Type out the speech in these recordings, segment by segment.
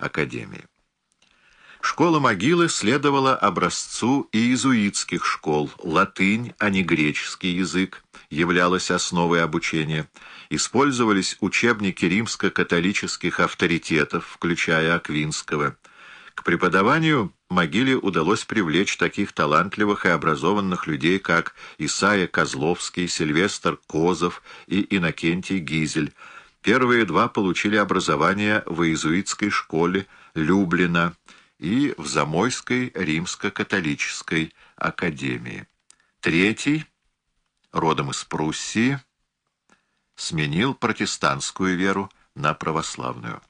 академии. Школа могилы следовала образцу иезуитских школ. Латынь, а не греческий язык, являлась основой обучения. Использовались учебники римско-католических авторитетов, включая Аквинского. К преподаванию могиле удалось привлечь таких талантливых и образованных людей, как Исаия Козловский, Сильвестр Козов и Иннокентий Гизель. Первые два получили образование в иезуитской школе Люблина и в Замойской римско-католической академии. Третий, родом из Пруссии, сменил протестантскую веру на православную.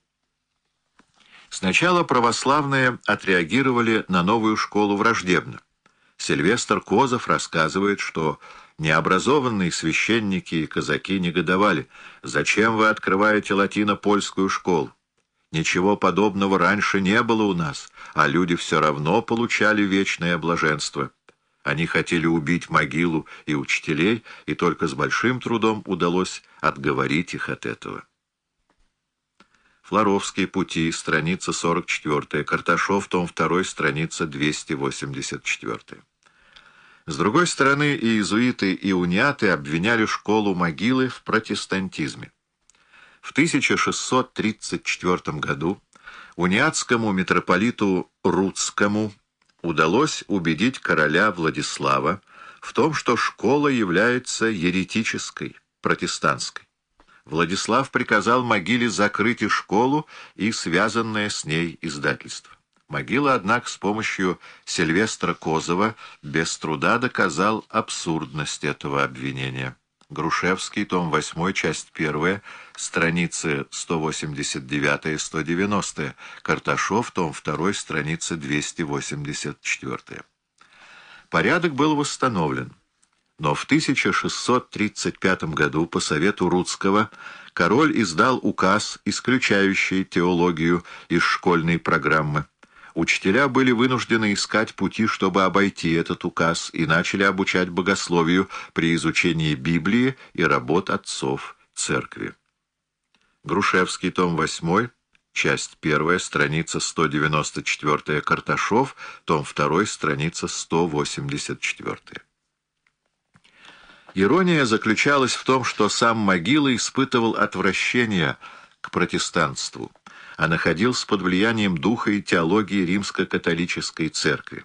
Сначала православные отреагировали на новую школу враждебно. Сильвестр Козов рассказывает, что необразованные священники и казаки негодовали. «Зачем вы открываете латино-польскую школу? Ничего подобного раньше не было у нас, а люди все равно получали вечное блаженство». Они хотели убить могилу и учителей, и только с большим трудом удалось отговорить их от этого. Флоровские пути, страница 44, Карташов, том 2, страница 284. С другой стороны, и иезуиты, и униаты обвиняли школу могилы в протестантизме. В 1634 году униатскому митрополиту Рудскому удалось убедить короля Владислава в том, что школа является еретической, протестантской. Владислав приказал могиле закрыть и школу, и связанное с ней издательство. Могила, однако, с помощью Сильвестра Козова без труда доказал абсурдность этого обвинения. Грушевский, том 8, часть 1, страницы 189-190, Карташов, том 2, страница 284. Порядок был восстановлен. Но в 1635 году по совету Рудского король издал указ, исключающий теологию из школьной программы. Учителя были вынуждены искать пути, чтобы обойти этот указ, и начали обучать богословию при изучении Библии и работ отцов церкви. Грушевский, том 8, часть 1, страница 194, Карташов, том 2, страница 184. Ирония заключалась в том, что сам Могила испытывал отвращение к протестантству, а находился под влиянием духа и теологии римско-католической церкви.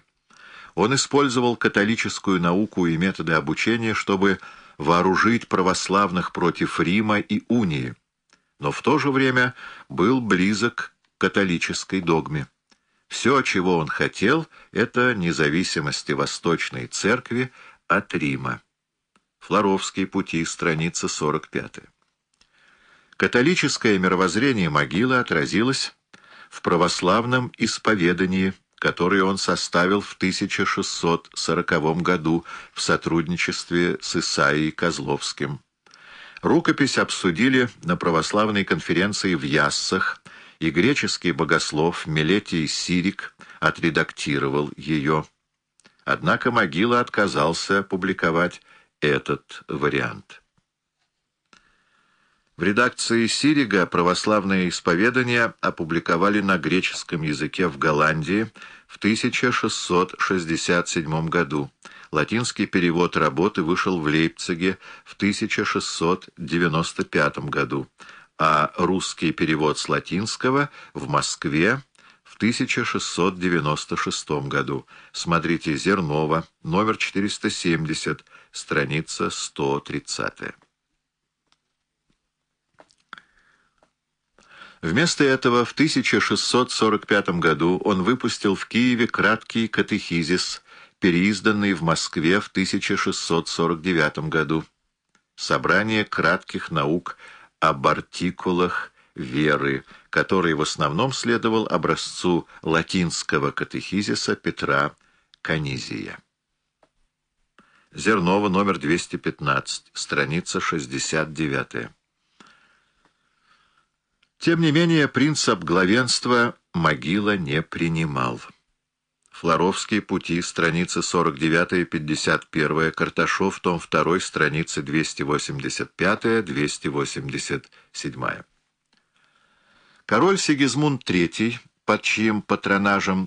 Он использовал католическую науку и методы обучения, чтобы вооружить православных против Рима и унии, но в то же время был близок к католической догме. Все, чего он хотел, это независимости Восточной Церкви от Рима. Флоровские пути, страница 45. Католическое мировоззрение могилы отразилось в православном исповедании, которое он составил в 1640 году в сотрудничестве с Исаией Козловским. Рукопись обсудили на православной конференции в Яссах, и греческий богослов Мелетий Сирик отредактировал ее. Однако могила отказался публиковать этот вариант. В редакции Сирига православное исповедание опубликовали на греческом языке в Голландии в 1667 году. Латинский перевод работы вышел в Лейпциге в 1695 году, а русский перевод с латинского в Москве в 1696 году. Смотрите Зернова, номер 470, страница 130. Вместо этого в 1645 году он выпустил в Киеве краткий катехизис, переизданный в Москве в 1649 году. Собрание кратких наук об артикулах веры, который в основном следовал образцу латинского катехизиса Петра Канизия. Зернова, номер 215, страница 69. Тем не менее, принцип главенства могила не принимал. Флоровские пути, страницы 49-51, Карташов, том 2, страницы 285-287. Король Сигизмунд III под чьим патронажем